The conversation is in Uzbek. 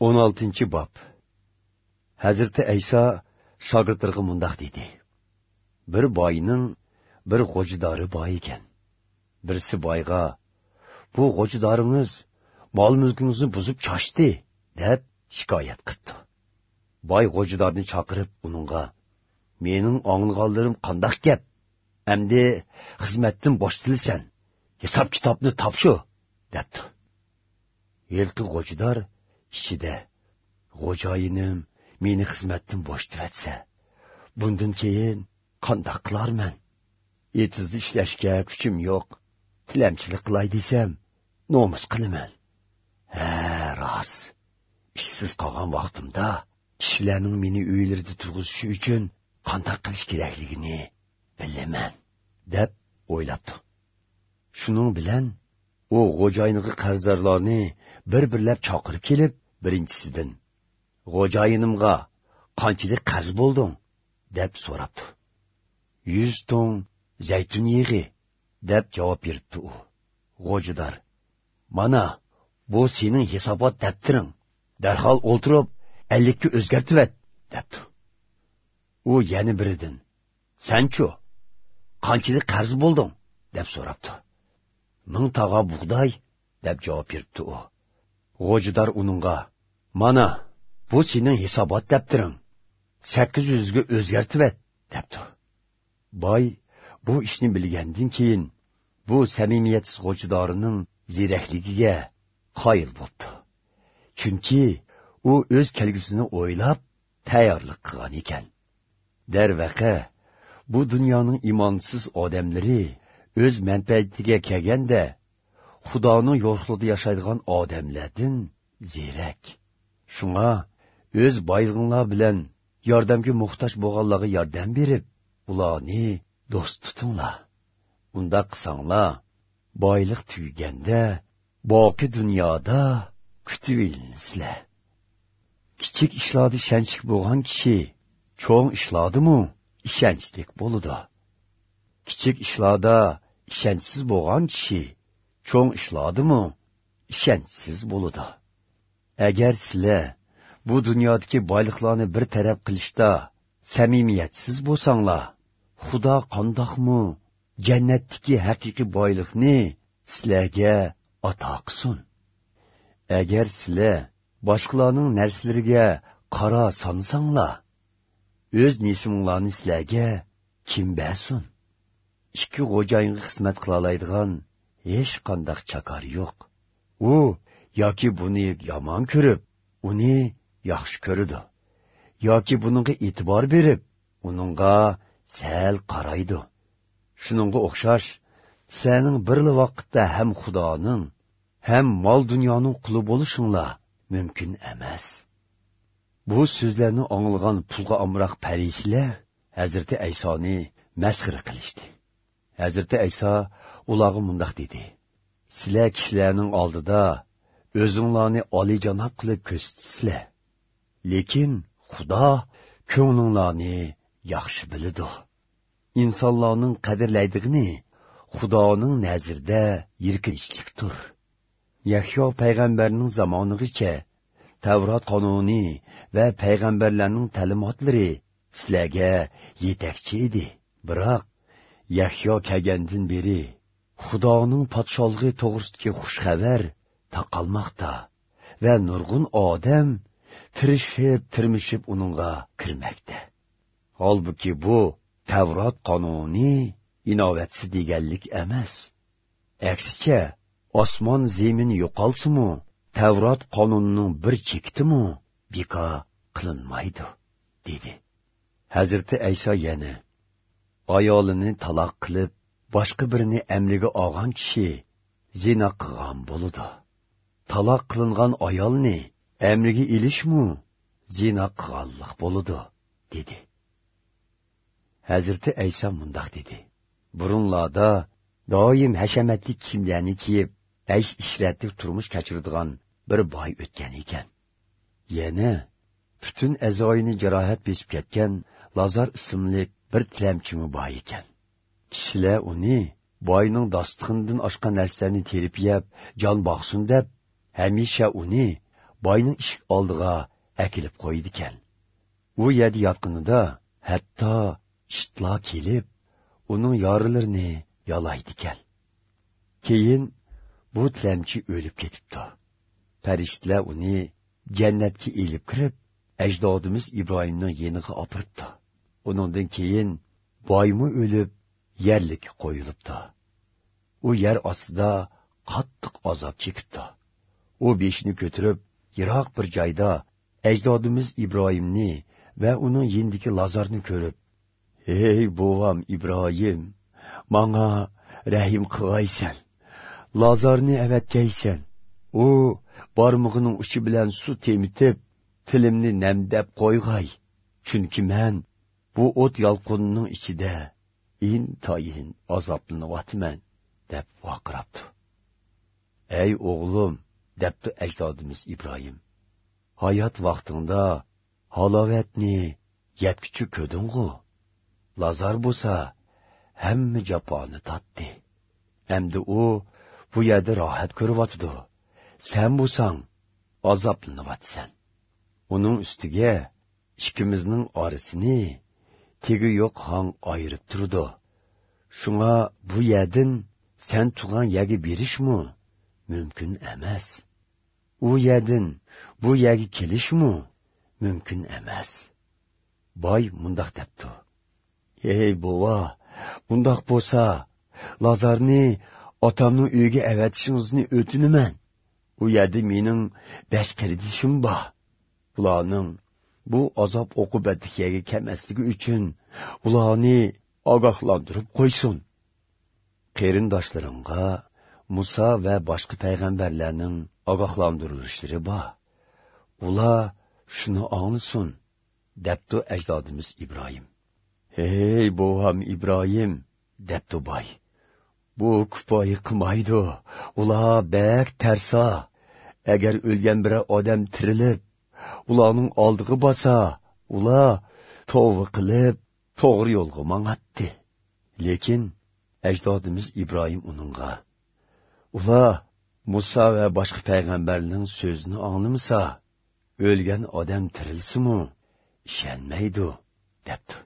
16 bob hazrati ayso shogirdlarga mundoq dedi. Bir boyning bir g'o'jidori boy ekan. Birsi boyga bu g'o'jidoringiz mol mulkingizni buzib choshdi deb shikoyat qildi. Boy g'o'jidorni chaqirib uningga mening ong'ilganlarim qandoq gap? Endi xizmatdan bo'shtilsan hisob kitobni topshu debdi. Yilqi g'o'jidor kishida xo'jayinim meni xizmatdan bo'shtiratsa bundan keyin qandoq qilarman? Etizda ishlashga kuchim yo'q. Tilamchilik qilay desam nomus qilaman. Ha rost. Ishsiz qolgan vaqtimda kishilarning meni uylarida turg'izishi uchun qandoq qilish kerakligini bilaman deb o'ylabdi shuning bilan u xo'jayiniga qarzdorlarni bir birlab chaqirib kelib birinchisidan xo'jayinimga qanchalik qarz bo'lding? deb so'rabdi. Yuz tong zaytun yig'i deb javob beribdi u. G'o'jidor mana bu sening hisobot daftaring. Darhol o'ltirib ellikka o'zgartib et debdi. U yana biridan sanchu qanchalik qarz bo'lding? deb so'rabdi. Ming tog'a bug'doy deb javob beribdi u. g'o'jidor uningga mana bu sening hisobot daftaring. Sakkiz yuzga o'zgartibat debdi. Boy bu ishni bilgandan keyin bu samimiyatsiz g'o'jidorining ziyrakligiga qoyil bo'ldi. Chunki u o'z kelgusini o'ylab tayyorlik qilgan ekan. Darvaqa bu dunyoning imonsiz odamlari o'z manfaatiga kelganda Xudanın yolsuluğunda yaşaydigan adamlardan zerek. Şuna öz bayrığınla bilen yardımcı muhtaç boğallağı yardım verip, ulanı dost tutunla. Bunda kısanla, baylık tüygende, baki dünyada kütüyelinsle. Kiçik işladı şençik boğan kişi, çoğun işladı mı işençlik boludu. Kiçik işlada işençsiz boğan kişi, cho'ng ishlardimu ishonchsiz bo'ludi agar sizlar bu dunyodagi boyliqlarni bir taraf qilishda samimiyatsiz bo'lsanglar xudo qandoqmi jannatdagi haqiqiy boyliqni sizlarga ato qilsin agar sizlar boshqalarning narsalariga qaro sonsanglar o'z nesiminglarni sizlarga kim bersin? Ikki xo'jayinga xizmat qilolaydigan hech qandaq chakar yo'q. U yoki buni yomon ko'rib uni yaxshi ko'radi. Yoki buningga e'tibor berib uningga sal qaraydi. Shuningga o'xshash sizlarning birli vaqtda ham xudoning ham mol dunyoning quli bo'lishinglar mumkin emas. Bu so'zlarni ong'ilgan pulga omroq parislar hazrati aysoni masxira qilishdi. Hazrati ayso ularga mundoq dedi. Sizlar kishilarning oldida o'zinglarni olijanob qilib ko'rsatsizlar lekin xudo ko'nglinglarni yaxshi biladi. Insonlarning qadrlaydigini xudoning nazrida yirkinchlikdir yahyo payg'ambarning zamonig'icha tavrot qonuni va payg'ambarlarning ta'limotlari sizlarga yetakchi edi. Biroq yahyo kelgandan beri xudoning podshohligi to'g'risidagi xushxabar taqalmoqda va nurg'un odam tirishib tirmishib uningga kirmoqda. Holbuki bu tavrot qonuni inovatsi deganlik emas. Aksicha osmon zemin yo'qolsimu tavrot qonunining bir chekdimi bekor qilinmaydi dedi. Hazrati ayso yana ayolini taloq qilib boshqa birini amriga olgan kishi zina qilgan bo'ladi taloq qilingan ayolni amriga ilishmu zina qilganlik bo'ladi dedi. Hazrati ayso mundoq dedi. Burunlarda doim hashamatli kiyimlarni kiyib aysh ishratib turmush kechiradigan bir boy o'tgan ekan yana butun azoyini jarohat besib ketgan lazar ismli bir tilamchimi boy ekan kishilar uni boyning dostixinidan oshgan narsalarni terib yeb jon boqsin deb hamisha uni boyning eshik oldiga akilib qo'ydi ekan u yerda yotqinida hatto ishtlo kelib uning yorilarini yalaydi ekan keyin bu tilamchi o'lib ketibdi. Farishtalar uni jannatga ilib kirib ajdodimiz ibrohimning yeniga opiribdi uningdan keyin boymi o'lib yerlikka qo'yilibdi. U yer ostida qattiq azob chekibdi. U beshini ko'tarib yiroq bir joyda ajdodimiz ibrohimni va uning yendiki lazarni ko'rib ey bovam ibrohim manga rahim qilg'aysan lazarni avatgaysan. U barmog'ining uchi bilan suv temitib tilimni namdab qo'yg'ay. Chunki man bu o't yolqinning ichida intoyin azoblanyapman deb vaqirabdi ey o'g'lim debdi ajdodimiz ibrohim. Hayot vaqtingda halovatni yetkichi ko'ding'u? Lazar bo'lsa hamma jafoni totdi. Endi u bu yerda rohat ko'ryotidi sen bo'lsang azoblanyapsan uning ustiga ikkimizning orasini tegi yo'q hang ayirib turdi. Shunga bu yerdan sen tug'an yerga berishmi? Mumkin emas. U yerdan bu yerga kelishmi? Mumkin emas. Boy mundoq debdi. Ey bova bundoq bo'lsa lazarni otamning uyiga avatishingizni o'tinaman u yerda mening besh qaridishim bor. Ularning bu azob oqibatligiga kelmasligi uchun ularni ogohlantirib qo'ysin qarindoshlarimga muso va boshqa payg'ambarlarning ogohlantirilishlari bor ular shuni anglasin debdi ajdodimiz ibrohim hey bovam ibrohim debdi boy bu kupoyi qilmaydi ular bak tarso agar o'lgan bir odam tirilib ularning oldiga bosa ular tovba qilib to'g'ri yo'lga mang'atdi. Lekin ajdodimiz ibrohim uningga ular muso va boshqa payg'ambarning so'zini anglamasa o'lgan odam tirilsimu ishonmaydi debdi.